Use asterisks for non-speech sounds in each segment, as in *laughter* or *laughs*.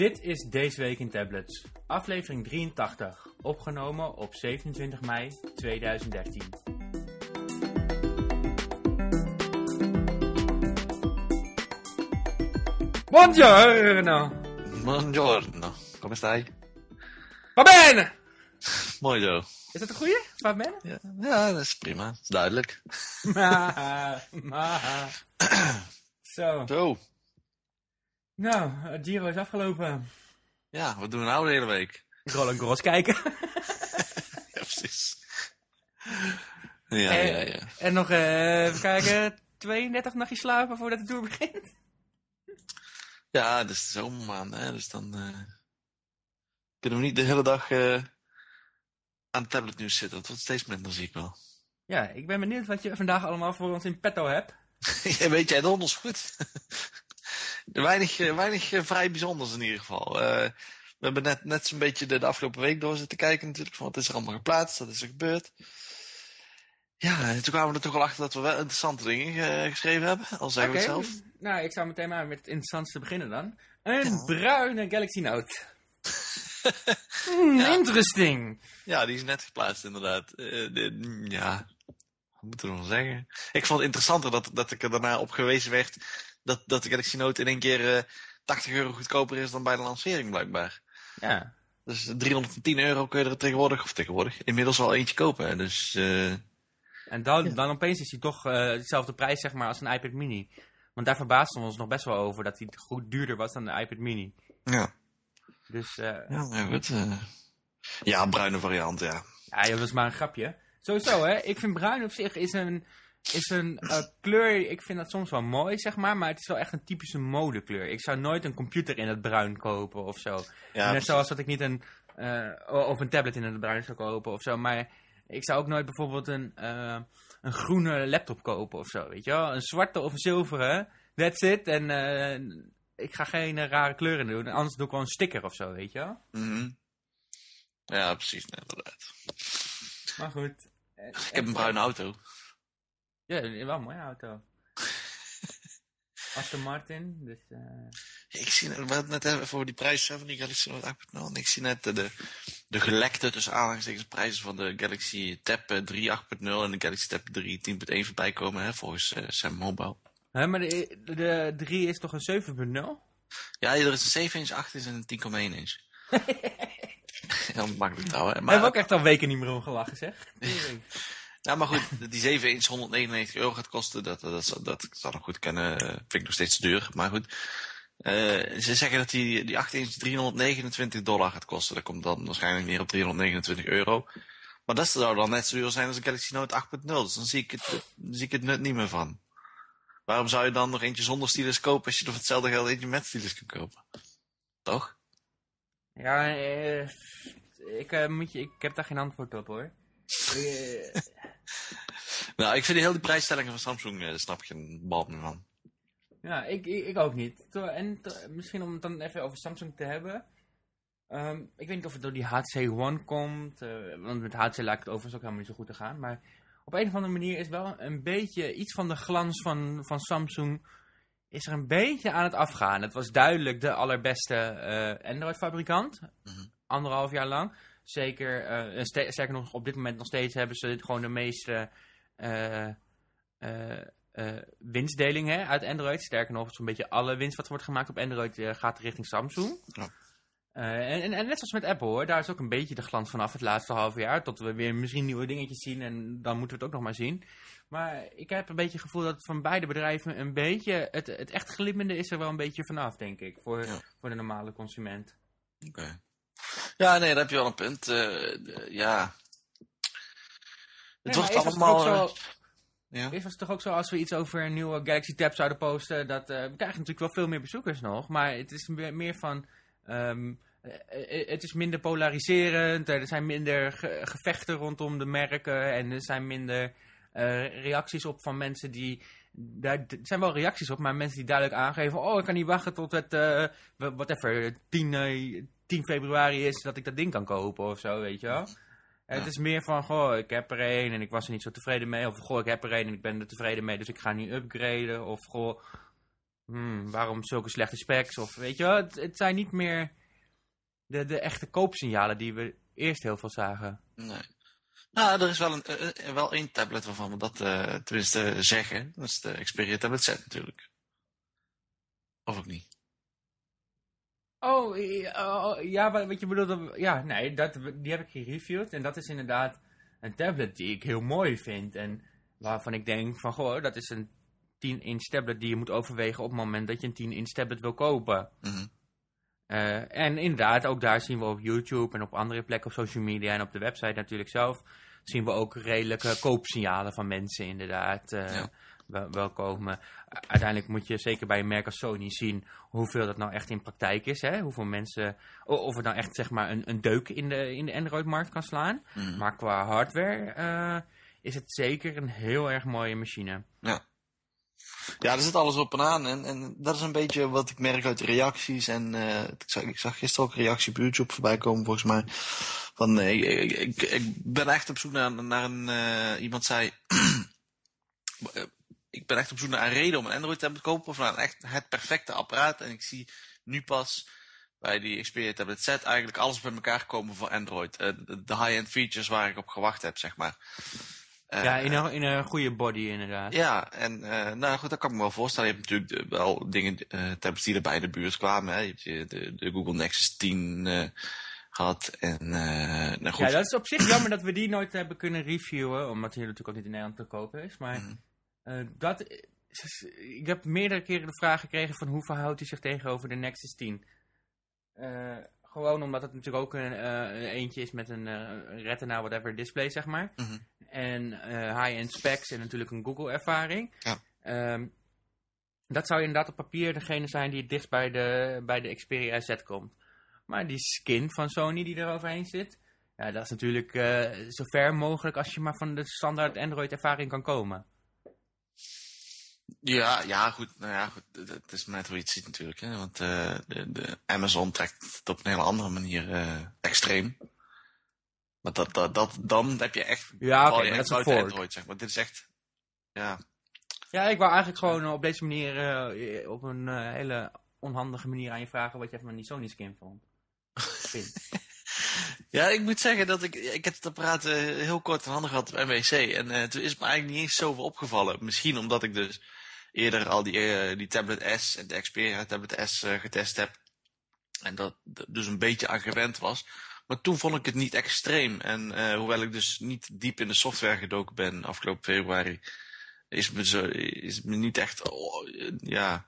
Dit is Deze Week in Tablets, aflevering 83, opgenomen op 27 mei 2013. Buongiorno! Buongiorno, come stai? Va bene! Mooi zo. Is dat een goeie? Va bene? Ja, ja, dat is prima. Dat is duidelijk. *laughs* Ma, ma. *clears throat* Zo, Zo. Nou, het Giro is afgelopen. Ja, wat doen we nou de hele week? Roland Gros kijken. *laughs* *laughs* Ja, precies. Ja, Eh, ja, ja. En nog eh, even kijken, 32 nachtjes slapen voordat de tour begint. Ja, het is de zomermaand, hè, dus dan eh, kunnen we niet de hele dag eh, aan het tabletnieuws zitten. Dat wordt steeds minder, zie ik wel. Ja, ik ben benieuwd wat je vandaag allemaal voor ons in petto hebt. *laughs* Ja, Weet jij donders goed? Weinig eh, weinig eh, vrij bijzonders in ieder geval. Eh, we hebben net, net zo'n beetje de, de afgelopen week door zitten kijken natuurlijk. Van wat is er allemaal geplaatst? Wat is er gebeurd? Ja, en toen kwamen we er toch wel achter dat we wel interessante dingen ge- geschreven hebben. Al zeggen we het zelf. Nou, ik zou meteen maar met het interessantste beginnen dan. Een Ja. bruine Galaxy Note. *laughs* Hmm, Ja. Interesting. Ja, die is net geplaatst inderdaad. De- ja, wat moeten we nog zeggen? Ik vond het interessanter dat, dat ik er daarna op gewezen werd dat, dat de Galaxy Note in één keer eh 80 euro goedkoper is dan bij de lancering blijkbaar. Ja. Dus 310 euro kun je er tegenwoordig, of tegenwoordig, inmiddels wel eentje kopen. Dus eh, En dan, Ja. dan opeens is hij toch eh, dezelfde prijs zeg maar, als een iPad mini. Want daar verbaasden we ons nog best wel over dat hij goed duurder was dan de iPad mini. ja, Dus eh, ja, maar goed. eh. ja, een bruine variant, ja. Ja, dat was maar een grapje. Sowieso, hè. Ik vind bruin op zich is een, is een eh, kleur... Ik vind dat soms wel mooi, zeg maar. Maar het is wel echt een typische modekleur. Ik zou nooit een computer in het bruin kopen of zo. ja Net zoals dat ik niet een... eh, of een tablet in het bruin zou kopen of zo. Maar ik zou ook nooit bijvoorbeeld een, eh, een groene laptop kopen of zo, weet je wel. Een zwarte of een zilveren. That's it. En ik ga geen rare kleuren doen. Anders doe ik wel een sticker of zo, weet je wel. Mhm. Ja, precies, inderdaad. Maar goed. Ik heb een bruine auto. Ja, wel een mooie auto. *laughs* Aston Martin, dus... eh, Ik zie net, even voor die prijs van die Galaxy Note 8.0. En ik zie net de, de, de gelekte tussen aanhalingstekens prijzen van de Galaxy Tab eh, 3 8.0 en de Galaxy Tab 3 10.1 voorbij komen, hè, volgens eh, Sam Mobile. Hè, maar de, de 3 is toch een 7.0? Ja, er is een 7 inch, 8 inch en een 10,1 inch. *laughs* Heel makkelijk trouwen. Maar... Hebben we ook echt al weken niet meer om gelachen, zeg. *laughs* ja, maar goed, *laughs* die 7 inch 199 euro gaat kosten, dat, dat, dat, dat zou nog goed kunnen. eh, Vind ik nog steeds duur, maar goed. Eh, ze zeggen dat die, die 8 inch 329 dollar gaat kosten. Dat komt dan waarschijnlijk neer op 329 euro. Maar dat zou dan net zo duur zijn als een Galaxy Note 8.0. Dus dan zie ik, het, zie ik het nut niet meer van. Waarom zou je dan nog eentje zonder stylus kopen als je er voor hetzelfde geld eentje met stylus kan kopen? Toch? Ja, eh, ik, moet je, ik heb daar geen antwoord op, hoor. Nou, ik vind die hele die prijsstellingen van Samsung, eh, daar snap ik geen bal meer van. ja, ik, ik, ik ook niet. En misschien om het dan even over Samsung te hebben. Ehm, ik weet niet of het door die HTC One komt. eh, want met HTC lijkt het overigens ook helemaal niet zo goed te gaan. Maar op een of andere manier is wel een beetje iets van de glans van, van Samsung is er een beetje aan het afgaan. Het was duidelijk de allerbeste eh, Android-fabrikant. Mhm. Anderhalf jaar lang. Zeker, eh, sterker nog, op dit moment nog steeds hebben ze gewoon de meeste eh, eh, winstdeling hè, uit Android. Sterker nog, zo'n beetje alle winst wat wordt gemaakt op Android gaat richting Samsung. Ja. En, en, en net zoals met Apple hoor, daar is ook een beetje de glans vanaf het laatste half jaar. Tot we weer misschien nieuwe dingetjes zien en dan moeten we het ook nog maar zien. Maar ik heb een beetje het gevoel dat van beide bedrijven een beetje, het, het echt glimmende is er wel een beetje vanaf, denk ik. Voor, Ja. voor de normale consument. Oké. Ja, nee, daar heb je wel een punt. Eh, de- ja. Het Nee, wordt het allemaal... zo- eh, ja. Eerst was het toch ook zo, als we iets over een nieuwe Galaxy Tab zouden posten, dat, eh, we krijgen natuurlijk wel veel meer bezoekers nog, maar het is meer van, ehm, eh, eh, het is minder polariserend, er zijn minder ge- gevechten rondom de merken en er zijn minder eh, reacties op van mensen die, daar er zijn wel reacties op, maar mensen die duidelijk aangeven, oh ik kan niet wachten tot het, eh whatever, 10, eh, 10 februari is dat ik dat ding kan kopen of zo, weet je wel. Ja. Het is meer van, goh, ik heb er één en ik was er niet zo tevreden mee. Of, goh, ik heb er één en ik ben er tevreden mee, dus ik ga nu upgraden. Of, goh, hmm, waarom zulke slechte specs? Of weet je wel, het, het zijn niet meer de, de echte koopsignalen die we eerst heel veel zagen. Nee. Nou, er is wel, een, eh, eh, wel één tablet waarvan we dat uh, tenminste zeggen. Dat is de Xperia Tablet Z natuurlijk. Of ook niet? Oh, ja, wat je bedoelt, ja, nee, dat, die heb ik gereviewd. En dat is inderdaad een tablet die ik heel mooi vind. En waarvan ik denk van, goh, dat is een 10-inch tablet die je moet overwegen op het moment dat je een 10-inch tablet wil kopen. Mhm. Uh, en inderdaad, ook daar zien we op YouTube en op andere plekken op social media en op de website natuurlijk zelf, zien we ook redelijke koopsignalen van mensen inderdaad uh, ja. wel, wel, komen. Uiteindelijk moet je zeker bij een merk als Sony zien hoeveel dat nou echt in praktijk is. Hè? Hoeveel mensen, of het nou echt zeg maar een, een deuk in de, in de Android-markt kan slaan. Mhm. Maar qua hardware uh, is het zeker een heel erg mooie machine. Ja. Ja, er zit alles op en aan. En, en dat is een beetje wat ik merk uit de reacties. En uh, ik, zag, ik zag gisteren ook een reactie op YouTube voorbij komen, volgens mij. Van, nee, ik, ik, ik ben echt op zoek naar, naar een... Uh, iemand zei... *clears throat* ik ben echt op zoek naar een reden om een Android tablet te kopen. Naar echt het perfecte apparaat. En ik zie nu pas bij die Xperia Tablet Z eigenlijk alles bij elkaar komen voor Android. De high-end features waar ik op gewacht heb, zeg maar. Uh, ja, in een, in een goede body inderdaad. Ja, en uh, nou goed, dat kan ik me wel voorstellen. Je hebt natuurlijk wel dingen, uh, tablets die er bij de buurt kwamen. Hè. Je hebt de, de Google Nexus 10 gehad. En, nou goed. Ja, dat is op zich jammer dat we die nooit hebben kunnen reviewen. Omdat die natuurlijk ook niet in Nederland te kopen is. Maar mm -hmm. dat, ik heb meerdere keren de vraag gekregen van hoe verhoudt hij zich tegenover de Nexus 10. gewoon omdat het natuurlijk ook een, eentje is met een retina whatever display, zeg maar. Mm -hmm en uh, high-end specs en natuurlijk een Google-ervaring. Ja. Um, dat zou inderdaad op papier degene zijn die het dichtst bij de, bij de Xperia Z komt. Maar die skin van Sony die er overheen zit, ja, dat is natuurlijk uh, zo ver mogelijk als je maar van de standaard Android-ervaring kan komen. Ja, ja, goed. Nou ja, goed. Het is net hoe je het ziet natuurlijk. Hè? Want uh, de, de Amazon trekt het op een hele andere manier extreem. Maar dat, dat, dat, dan heb je echt... Ja, oké, okay, dat is een Android, zeg maar. Dit is echt... Ja. Ja, ik wou eigenlijk gewoon op deze manier... Uh, op een uh, hele onhandige manier aan je vragen... wat je van die Sony skin vond. *laughs* ja, ik moet zeggen dat ik... Ik heb het apparaat uh, heel kort en handig gehad op MWC. En uh, toen is me eigenlijk niet eens zoveel opgevallen. Misschien omdat ik dus eerder al die, die Tablet S... en de Xperia Tablet S getest heb. En dat dus een beetje aan gewend was... Maar toen vond ik het niet extreem. En uh, hoewel ik dus niet diep in de software gedoken ben afgelopen februari, is het me, zo, is het me niet echt oh, ja,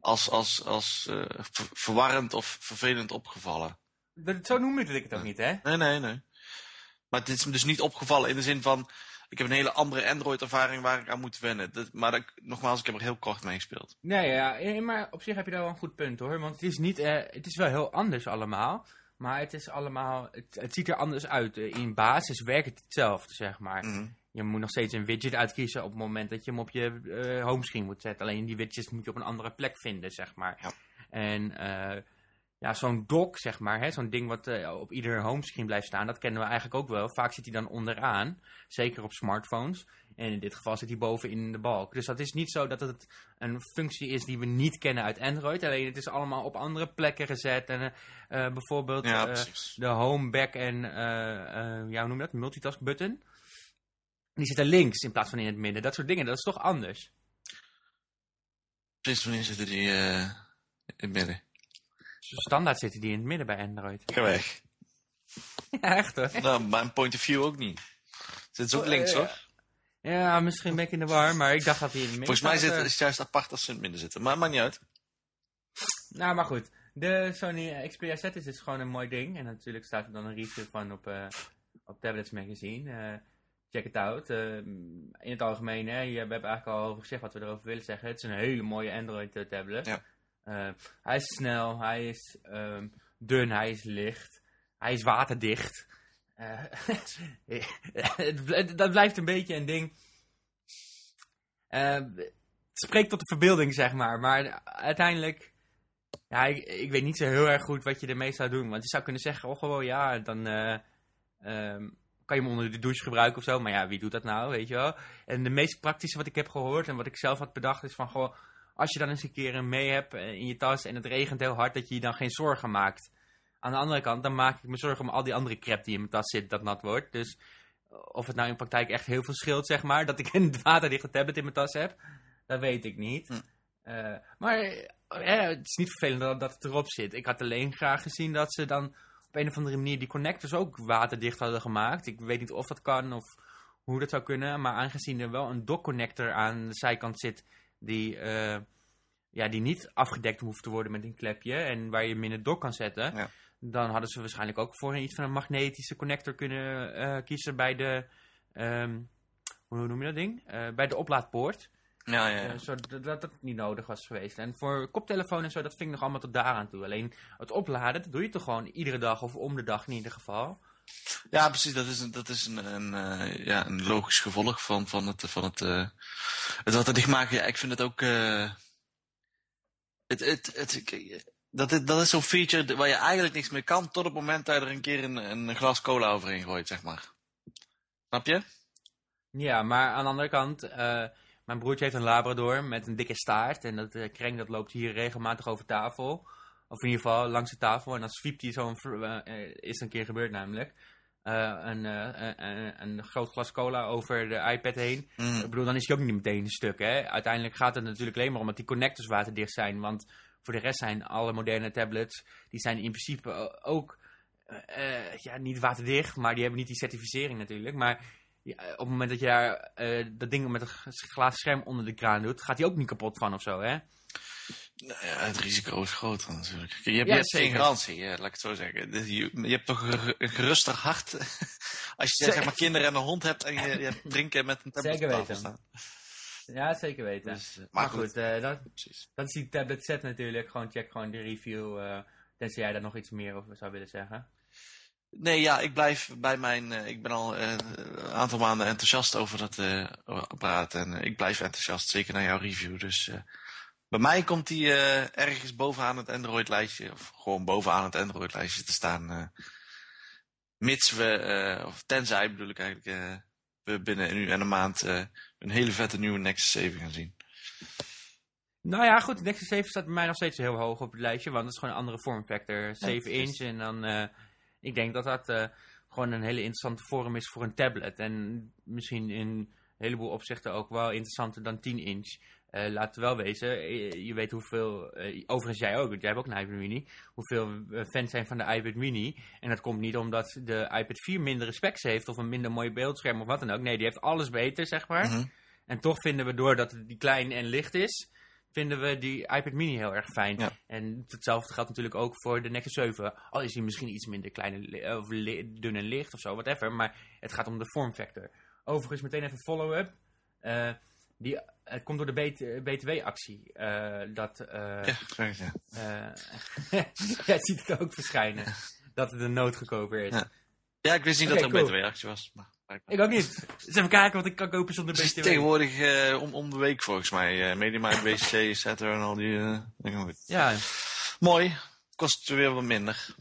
als, als, als uh, verwarrend of vervelend opgevallen. Dat, zo noem ik het ook niet, hè? Nee, nee, nee. Maar het is me dus niet opgevallen in de zin van, ik heb een hele andere Android-ervaring waar ik aan moet wennen. Dat, maar dat, nogmaals, ik heb er heel kort mee gespeeld. Nee, ja, maar op zich heb je daar wel een goed punt hoor. Want het is, niet, uh, het is wel heel anders allemaal. Maar het is allemaal, het, het, ziet er anders uit. In basis werkt het hetzelfde, zeg maar. Mm. Je moet nog steeds een widget uitkiezen op het moment dat je hem op je uh, homescreen moet zetten. Alleen die widgets moet je op een andere plek vinden, zeg maar. Ja. En uh, ja, zo'n dock, zeg maar, zo'n ding wat uh, op ieder homescreen blijft staan, dat kennen we eigenlijk ook wel. Vaak zit hij dan onderaan, zeker op smartphones. En in dit geval zit hij boven in de balk. Dus dat is niet zo dat het een functie is die we niet kennen uit Android. Alleen het is allemaal op andere plekken gezet. En uh, bijvoorbeeld ja, uh, de home, back en, ja, hoe noem je dat? Multitask button. Die zitten links in plaats van in het midden. Dat soort dingen, dat is toch anders? Sinds wanneer zitten die in het midden? Standaard zitten die in het midden bij Android. Ga weg. *laughs* Ja, echt hoor. Nou, mijn point of view ook niet. Zit ze ook links, hoor? Ja, misschien ben ik in de war, maar ik dacht dat hij in midden Volgens mij zit het juist apart als ze in het midden zitten. Maar maakt niet uit. Nou, maar goed. De Sony Xperia Z is dus gewoon een mooi ding. En natuurlijk staat er dan een review van op, uh, op Tablets Magazine. Uh, check it out. Uh, in het algemeen, hè, we hebben eigenlijk al over gezegd wat we erover willen zeggen. Het is een hele mooie Android tablet. Ja. hij is snel, hij is um, dun, hij is licht. Hij is waterdicht. *laughs* Uh, dat blijft een beetje een ding. Uh, het spreekt tot de verbeelding, zeg maar. Maar uiteindelijk. Ja, ik, ik, weet niet zo heel erg goed wat je ermee zou doen. Want je zou kunnen zeggen: oh, gewoon ja, dan. Um, kan je hem onder de douche gebruiken of zo. Maar ja, wie doet dat nou, weet je wel? En de meest praktische wat ik heb gehoord en wat ik zelf had bedacht is van gewoon. als je dan eens een keer een mee hebt eh, in je tas en het regent heel hard, dat je je dan geen zorgen maakt. Aan de andere kant, dan maak ik me zorgen om al die andere crap die in mijn tas zit, dat nat wordt. Dus of het nou in praktijk echt heel veel scheelt, zeg maar, dat ik een *laughs* waterdichte tablet in mijn tas heb, dat weet ik niet. Hm. Eh, maar eh, het is niet vervelend dat, dat het erop zit. Ik had alleen graag gezien dat ze dan op een of andere manier die connectors ook waterdicht hadden gemaakt. Ik weet niet of dat kan of hoe dat zou kunnen. Maar aangezien er wel een dock-connector aan de zijkant zit die, eh, ja, die niet afgedekt hoeft te worden met een klepje en waar je hem in het dock kan zetten, Ja. Dan hadden ze waarschijnlijk ook voor iets van een magnetische connector kunnen eh, kiezen bij de, ehm, hoe noem je dat ding? Eh, bij de oplaadpoort. Ja, ja, ja. Eh, zodat dat niet nodig was geweest. En voor koptelefoon en zo, dat vind ik nog allemaal tot daaraan toe. Alleen het opladen, dat doe je toch gewoon iedere dag of om de dag in ieder geval. Ja, precies. Dat is een, dat is een, een, ja, een logisch gevolg van, van het, van het, eh, het wat er dichtmaken. Ja, ik vind het ook. het, het, het, dat, is- dat is zo'n feature waar je eigenlijk niks mee kan. tot het moment dat je er een keer een, een glas cola overheen gooit, zeg maar. Snap je? Ja, maar aan de andere kant, eh, mijn broertje heeft een labrador met een dikke staart. En dat uh, kreng dat loopt hier regelmatig over tafel. Of in ieder geval langs de tafel. En dan zwiept hij zo'n, eh, eh, is een keer gebeurd namelijk, eh, een, eh, een, een, een groot glas cola over de iPad heen. Mm. Ik bedoel, dan is hij ook niet meteen een stuk. Hè? Uiteindelijk gaat het natuurlijk alleen maar om dat die connectors waterdicht zijn. Want voor de rest zijn alle moderne tablets, die zijn in principe ook eh, ja, niet waterdicht. Maar die hebben niet die certificering natuurlijk. Maar ja, op het moment dat je daar eh, dat ding met een glazen scherm onder de kraan doet, gaat hij ook niet kapot van of zo, hè? Nou ja, het risico is groter natuurlijk. Je hebt, Ja, je hebt geen garantie, ja, laat ik het zo zeggen. Dus Je, je hebt toch een ger- een geruster hart *laughs* als je zeg maar kinderen en een hond hebt en je, je drinken met een tablet Zeker weten. staan. Ja, zeker weten. Dus, eh, maar goed, eh, dat, dat is die tablet set natuurlijk. Gewoon check gewoon de review. eh tenzij jij daar nog iets meer over zou willen zeggen. Nee, ja, ik blijf bij mijn. ik ben al een aantal maanden enthousiast over dat apparaat. En ik blijf enthousiast, zeker naar jouw review. Dus bij mij komt die ergens bovenaan het Android-lijstje. Of gewoon bovenaan het Android-lijstje te staan. eh, mits we, eh, of tenzij bedoel ik eigenlijk, we binnen nu en een maand eh, een hele vette nieuwe Nexus 7 gaan zien. Nou ja, goed. De Nexus 7 staat bij mij nog steeds heel hoog op het lijstje. Want het is gewoon een andere vormfactor. 7 precies. inch. En dan, eh, ik denk dat dat eh, gewoon een hele interessante vorm is voor een tablet. En misschien in een heleboel opzichten ook wel interessanter dan 10 inch. Eh laat het wel wezen, eh, je weet hoeveel, eh, overigens jij ook, want jij hebt ook een iPad mini, hoeveel fans zijn van de iPad mini. En dat komt niet omdat de iPad 4 mindere specs heeft of een minder mooi beeldscherm of wat dan ook. Nee, die heeft alles beter, zeg maar. Mhm. En toch vinden we, doordat het die klein en licht is, vinden we die iPad mini heel erg fijn. Ja. En hetzelfde geldt natuurlijk ook voor de Nexus 7. Al is die misschien iets minder klein en of dun en licht of zo, whatever. Maar het gaat om de vormfactor. Overigens meteen even follow-up. Die, het komt door de BT BTW-actie. eh, dat, eh Ja, graag, ja. eh, *laughs* jij ziet het ook verschijnen. Dat het een noodgekoper is. Ja. ja, ik wist niet dat er een. BTW-actie was. Maar. Ik ook niet. Dus even kijken wat ik kan kopen zonder Het is BTW. tegenwoordig eh, om, om de week volgens mij. eh Mediamarkt, WC, Saturn en al die eh, dingen. Goed. Ja, Mooi. Kost weer wat minder.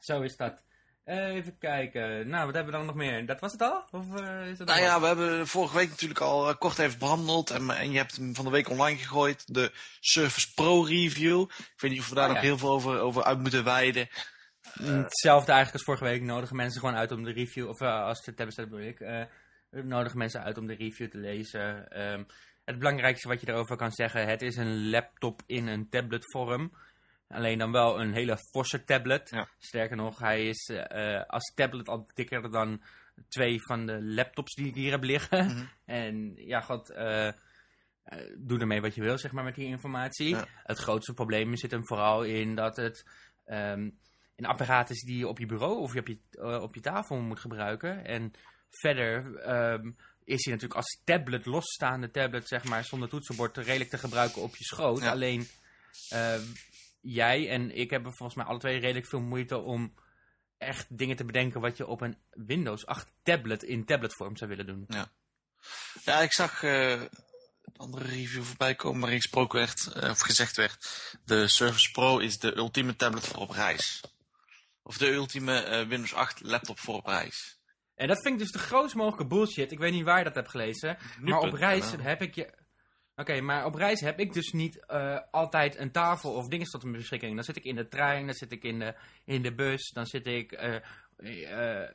zo is dat. Eh, even kijken. Nou, wat hebben we dan nog meer? Dat was het al? Of eh, is het Nou ja, wat? we hebben vorige week natuurlijk al eh, kort even behandeld. En, en je hebt hem van de week online gegooid. De Surface Pro review. Ik weet niet of we daar Oh, nog ja. heel veel over, over uit moeten wijden. Mm, Hetzelfde eigenlijk als vorige week. Nodigen mensen gewoon uit om de review, of als het tablet staat bedoel ik, nodigen mensen uit om de review te lezen. Ehm, het belangrijkste wat je daarover kan zeggen, het is een laptop in een tabletvorm. Alleen dan wel een hele forse tablet. Ja. Sterker nog, hij is eh, als tablet al dikker dan twee van de laptops die ik hier heb liggen. Mhm. *laughs* En ja, god, eh, eh, doe ermee wat je wil, zeg maar, met die informatie. Ja. Het grootste probleem zit hem vooral in dat het ehm, een apparaat is die je op je bureau of je op je, eh, op je tafel moet gebruiken. En verder ehm, is hij natuurlijk als tablet, losstaande tablet, zeg maar, zonder toetsenbord, redelijk te gebruiken op je schoot. Ja. Alleen ehm, jij en ik hebben volgens mij alle twee redelijk veel moeite om echt dingen te bedenken wat je op een Windows 8 tablet in tabletvorm zou willen doen. Ja, ik zag eh, een andere review voorbij komen waarin gesproken werd, eh, of gezegd werd. De Surface Pro is de ultieme tablet voor op reis. Of de ultieme eh, Windows 8 laptop voor op reis. En dat vind ik dus de grootst mogelijke bullshit. Ik weet niet waar je dat hebt gelezen. maar op reis heb ik je... Oké, maar op reis heb ik dus niet uh, altijd een tafel of dingen tot mijn beschikking. Dan zit ik in de trein, dan zit ik in de, in de bus, dan zit ik uh,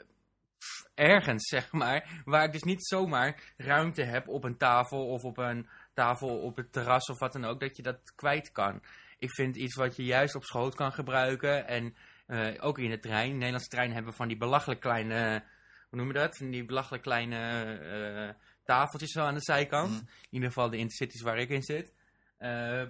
ergens, *laughs* zeg maar. Waar ik dus niet zomaar ruimte heb op een tafel of op een tafel op het terras of wat dan ook, dat je dat kwijt kan. Ik vind iets wat je juist op schoot kan gebruiken en ook in de trein. In de Nederlandse trein hebben van die belachelijk kleine, hoe noemen we dat? Die belachelijk kleine tafeltjes zo aan de zijkant. Mhm. In ieder geval de intercities waar ik in zit. Uh,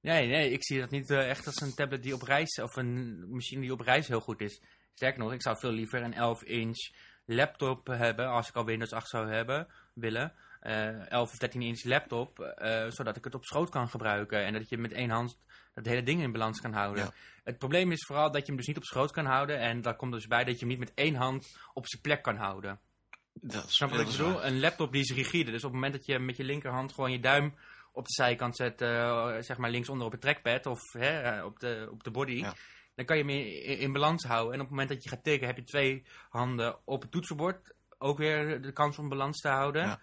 nee, nee, ik zie dat niet uh, echt als een tablet die op reis, of een machine die op reis heel goed is. Sterker nog, ik zou veel liever een 11-inch laptop hebben, als ik al Windows 8 zou hebben, willen. Uh, 11 of 13 inch laptop, zodat ik het op schoot kan gebruiken. En dat je met één hand dat hele ding in balans kan houden. Het probleem is vooral dat je hem dus niet op schoot kan houden. En daar komt dus bij dat je hem niet met één hand op zijn plek kan houden. Dat Snap wat ik bedoel? Een laptop die is rigide. Dus op het moment dat je met je linkerhand gewoon je duim op de zijkant zet, uh, zeg maar linksonder op het trackpad of hè, eh, op, de, op de body, dan kan je hem in, in, balans houden. En op het moment dat je gaat tikken, heb je twee handen op het toetsenbord. Ook weer de kans om balans te houden. Ja.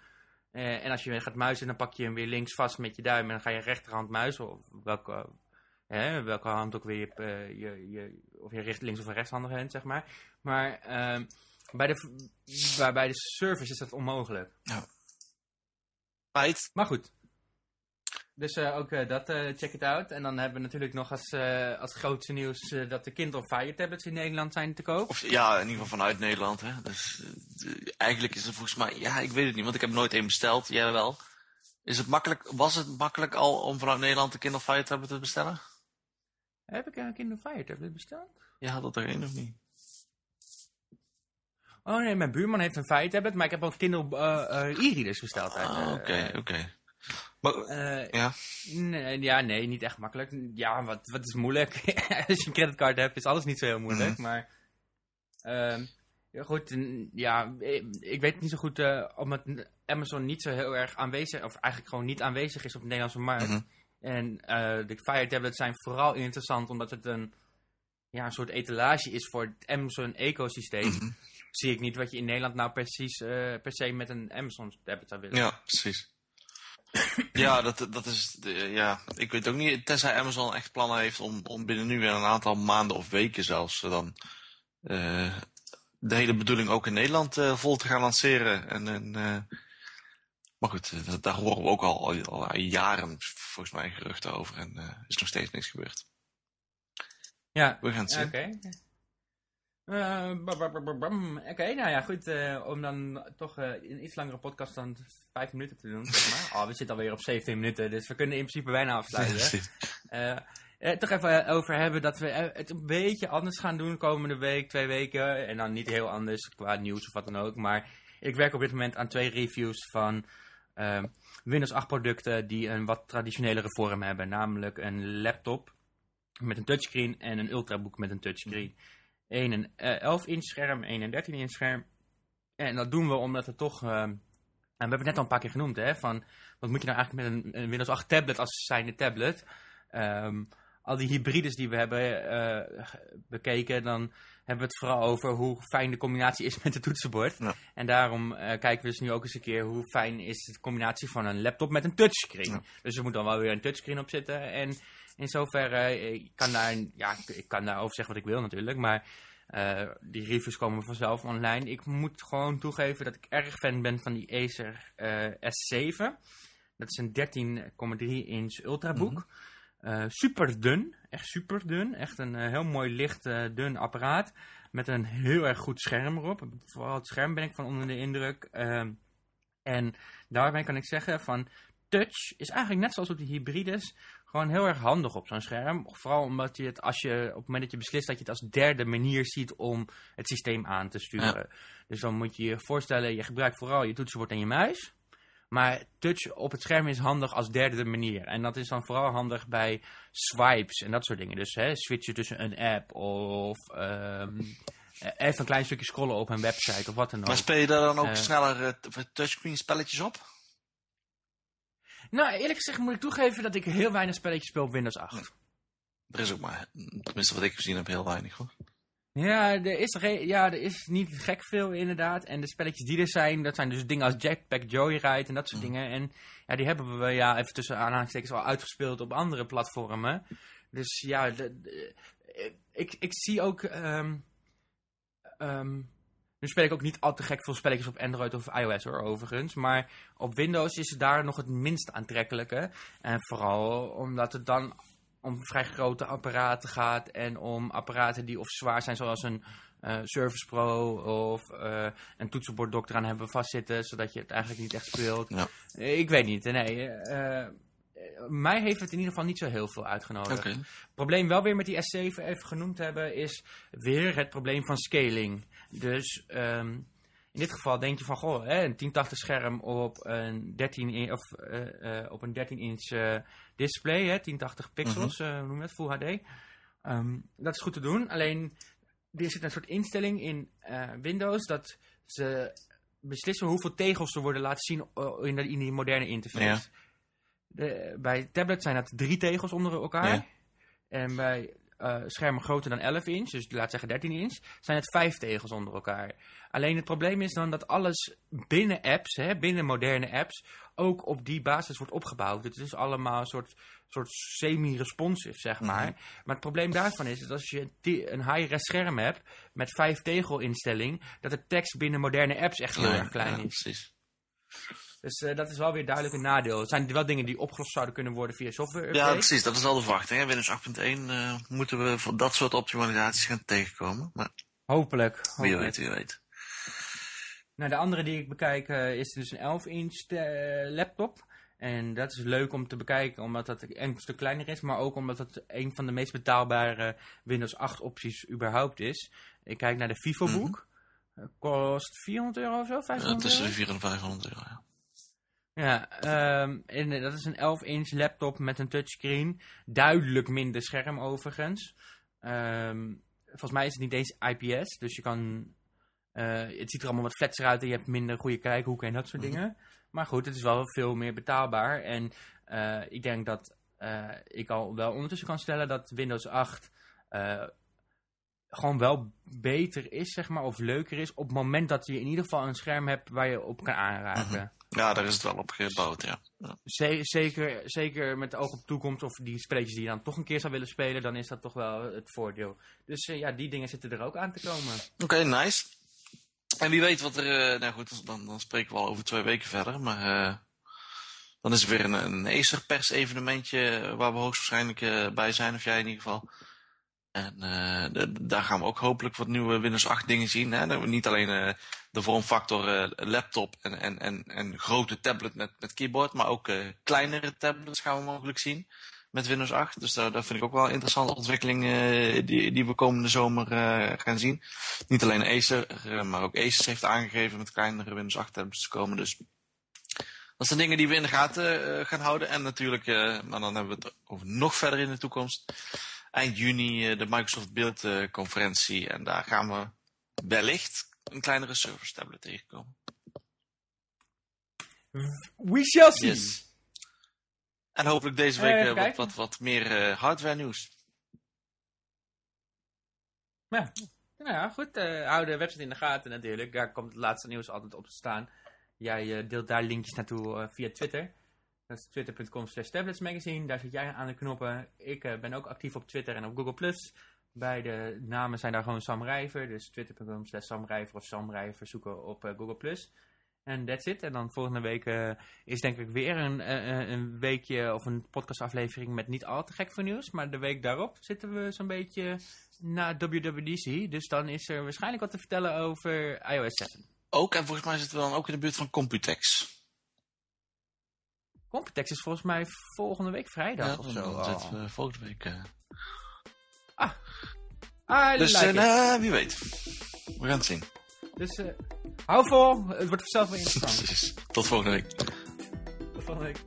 Uh, en als je gaat muizen, dan pak je hem weer links vast met je duim en dan ga je rechterhand muizen. Of welke, hè, welke hand ook weer je, je, je, of je recht, links of rechtshandig bent, zeg maar. Maar ehm, bij de, bij de service is dat onmogelijk. Ja. Right. Maar goed. Dus uh, ook uh, dat, uh, check it out. En dan hebben we natuurlijk nog als, als grootste nieuws dat de Kindle Fire tablets in Nederland zijn te koop. Of, ja, in ieder geval vanuit Nederland. Hè. Dus, eigenlijk is het volgens mij, ja, ik weet het niet, want ik heb nooit één besteld. Jij wel. Is het makkelijk, was het makkelijk al om vanuit Nederland de Kindle Fire tablet te bestellen? Heb ik een Kindle Fire tablet besteld? Ja, had dat er één of niet? Oh nee, mijn buurman heeft een Fire tablet, maar ik heb ook Kindle uh, e-readers besteld. Ah, oké, oké. Uh, ja? Nee, ja, nee, niet echt makkelijk. Ja, wat, wat is moeilijk? *laughs* Als je een creditcard hebt, is alles niet zo heel moeilijk. Mhm. Maar uh, ja, goed, ja, ik weet niet zo goed, uh, omdat Amazon niet zo heel erg aanwezig, of eigenlijk gewoon niet aanwezig is op de Nederlandse markt. Mhm. En de Fire tablets zijn vooral interessant omdat het een, ja, een soort etalage is voor het Amazon-ecosysteem. Mhm zie ik niet wat je in Nederland nou precies uh, per se met een Amazon tablet zou willen. Ja, precies. ja, dat, dat is, de, ja, ik weet ook niet, tenzij Amazon echt plannen heeft om, om binnen nu weer een aantal maanden of weken zelfs dan uh, de hele bedoeling ook in Nederland uh, vol te gaan lanceren. En, en maar goed, daar horen we ook al, al, al, jaren volgens mij geruchten over en is nog steeds niks gebeurd. Ja, we gaan het zien. Uh, Oké, nou ja, goed. Uh, om dan toch uh, een iets langere podcast dan 5 minuten te doen, zeg maar. *laughs* Oh, we zitten alweer op 17 minuten, dus we kunnen in principe bijna afsluiten. toch even over hebben dat we het een beetje anders gaan doen komende week, twee weken. En dan niet heel anders qua nieuws of wat dan ook. Maar ik werk op dit moment aan twee reviews van Windows 8 producten die een wat traditionelere vorm hebben. Namelijk een laptop met een touchscreen en een ultrabook met een touchscreen. Een 11 inch scherm, een 13 inch scherm. En dat doen we omdat het toch... Uh, en we hebben het net al een paar keer genoemd, hè, van wat moet je nou eigenlijk met een, een Windows 8 tablet als zijnde tablet? Um, al die hybrides die we hebben uh, bekeken, dan hebben we het vooral over hoe fijn de combinatie is *laughs* met het toetsenbord. En daarom uh, kijken we dus nu ook eens een keer hoe fijn is de combinatie van een laptop met een touchscreen. Dus er moet dan wel weer een touchscreen op zitten. En in zoverre, ik kan daar, ja, ik kan daarover zeggen wat ik wil natuurlijk, maar uh, die reviews komen vanzelf online. Ik moet gewoon toegeven dat ik erg fan ben van die Acer uh, S7. Dat is een 13,3 inch ultrabook. Mm uh, super dun, echt super dun. Echt een heel mooi licht dun apparaat. Met een heel erg goed scherm erop. Vooral het scherm ben ik van onder de indruk. Ehm, en daarbij kan ik zeggen van touch is eigenlijk net zoals op de hybrides gewoon heel erg handig op zo'n scherm. Vooral omdat je het, als je op het moment dat je beslist, dat je het als derde manier ziet om het systeem aan te sturen. Dus dan moet je je voorstellen, je gebruikt vooral je toetsenbord en je muis. Maar touch op het scherm is handig als derde manier. En dat is dan vooral handig bij swipes en dat soort dingen. Dus hè, switchen tussen een app of um, even een klein stukje scrollen op een website of wat dan ook. Maar speel je daar dan ook uh, sneller uh, touchscreen spelletjes op? Nou, eerlijk gezegd moet ik toegeven dat ik heel weinig spelletjes speel op Windows 8. Er is ook maar, tenminste wat ik gezien heb, heel weinig hoor. Ja er, is ja, er is niet gek veel inderdaad. En de spelletjes die er zijn, dat zijn dus dingen als Jackpack Joyride en dat soort Mm. dingen. En ja, die hebben we ja, even tussen aanhalingstekens al uitgespeeld op andere platformen. Dus ja, de- de- ik, ik zie ook... ehm, nu speel ik ook niet al te gek veel spelletjes op Android of iOS hoor, overigens. Maar op Windows is het daar nog het minst aantrekkelijke. En vooral omdat het dan om vrij grote apparaten gaat. En om apparaten die of zwaar zijn zoals een eh, Surface Pro of eh, een toetsenbord eraan hebben vastzitten. Zodat je het eigenlijk niet echt speelt. Ja. Ik weet niet, nee. eh, mij heeft het in ieder geval niet zo heel veel uitgenodigd. Oké. probleem wel weer met die S7 even genoemd hebben, is weer het probleem van scaling. Dus ehm, in dit geval denk je van, goh, hè, een 1080 scherm op een 13 in, of, eh, eh, op een 13 inch eh, display, hè, 1080 pixels, eh, hoe noem je dat, Full HD. Ehm, dat is goed te doen, alleen er zit een soort instelling in Windows dat ze beslissen hoeveel tegels er worden laten zien in, de, in die moderne interface. De, bij tablets zijn dat drie tegels onder elkaar. Ja. En bij eh, schermen groter dan 11 inch, dus laat zeggen 13 inch, zijn het vijf tegels onder elkaar. Alleen het probleem is dan dat alles binnen apps, hè, binnen moderne apps, ook op die basis wordt opgebouwd. Het is allemaal een soort, soort semi-responsive, zeg maar. Mhm. Maar het probleem daarvan is dat als je een high-res scherm hebt met vijf tegelinstelling, dat de tekst binnen moderne apps echt heel erg klein ja, is. precies. Dus eh, dat is wel weer duidelijk een nadeel. Het zijn wel dingen die opgelost zouden kunnen worden via software Ja, precies. Dat is al de verwachting. hè. Windows 8.1 eh, moeten we voor dat soort optimalisaties gaan tegenkomen. Maar Hopelijk. wie weet, wie weet. Nou, de andere die ik bekijk eh, is dus een 11-inch eh, laptop. En dat is leuk om te bekijken, omdat het een stuk kleiner is, maar ook omdat het een van de meest betaalbare Windows 8 opties überhaupt is. Ik kijk naar de Vivobook. Het Kost 400 euro of zo, Ja, 500 tussen de euro? 400 en 500 euro. Ja. Ja, ehm, en eh, dat is een 11-inch laptop met een touchscreen. Duidelijk minder scherm overigens. Ehm, volgens mij is het niet eens IPS, dus je kan... eh, het ziet er allemaal wat fletser uit en je hebt minder goede kijkhoeken en dat soort Mhm. dingen. Maar goed, het is wel veel meer betaalbaar. En eh, ik denk dat ik al wel ondertussen kan stellen dat Windows 8 eh, gewoon wel beter is, zeg maar, of leuker is. Op het moment dat je in ieder geval een scherm hebt waar je op kan aanraken. Mhm. Ja, daar is het wel op gebouwd, ja. ja. Ze- zeker, zeker met oog op de toekomst of die spelletjes die je dan toch een keer zou willen spelen, dan is dat toch wel het voordeel. Dus eh, ja, die dingen zitten er ook aan te komen. Oké, nice. En wie weet wat er... eh, nou goed, dan, dan spreken we al over twee weken verder. Maar eh, dan is er weer een, een Acer pers evenementje waar we hoogstwaarschijnlijk bij zijn. Of jij in ieder geval. En eh, daar gaan we ook hopelijk wat nieuwe Windows 8 dingen zien. Hè? We niet alleen eh, de vormfactor eh, laptop en, en, en, en grote tablet met, met keyboard. Maar ook kleinere tablets gaan we mogelijk zien met Windows 8. Dus daar, dat vind ik ook wel een interessante ontwikkeling eh, die, die we komende zomer gaan zien. Niet alleen Acer, maar ook Asus heeft aangegeven met kleinere Windows 8 tablets te komen. Dus dat zijn dingen die we in de gaten gaan houden. En natuurlijk, maar dan hebben we het over nog verder in de toekomst. Eind juni eh, de Microsoft Build eh, conferentie. En daar gaan we wellicht een kleinere Surface tablet tegenkomen. We shall see! Yes. En hopelijk deze week eh, wat, wat, wat meer hardware nieuws. Ja. Nou ja, goed. eh hou de website in de gaten natuurlijk. Daar komt het laatste nieuws altijd op te staan. Jij deelt daar linkjes naartoe via Twitter. Dat is twitter.com slash tabletsmagazine. Daar zit jij aan de knoppen. Ik eh, ben ook actief op Twitter en op Google+. Beide namen zijn daar gewoon Sam Rijver. Dus twitter.com slash Sam Rijver of Sam Rijver zoeken op eh, Google+. En that's it. En dan volgende week eh, is denk ik weer een, een weekje of een podcastaflevering met niet al te gek voor nieuws. Maar de week daarop zitten we zo'n beetje na WWDC. Dus dan is er waarschijnlijk wat te vertellen over iOS 7. Ook, en volgens mij zitten we dan ook in de buurt van Computex. Computex is volgens mij volgende week vrijdag Ja, of zo. we volgende week. eh. I Dus like eh, nou, wie weet. We gaan het zien. Dus eh, hou vol. Het wordt zelf wel *laughs* interessant. Precies. Tot volgende week. Tot volgende week.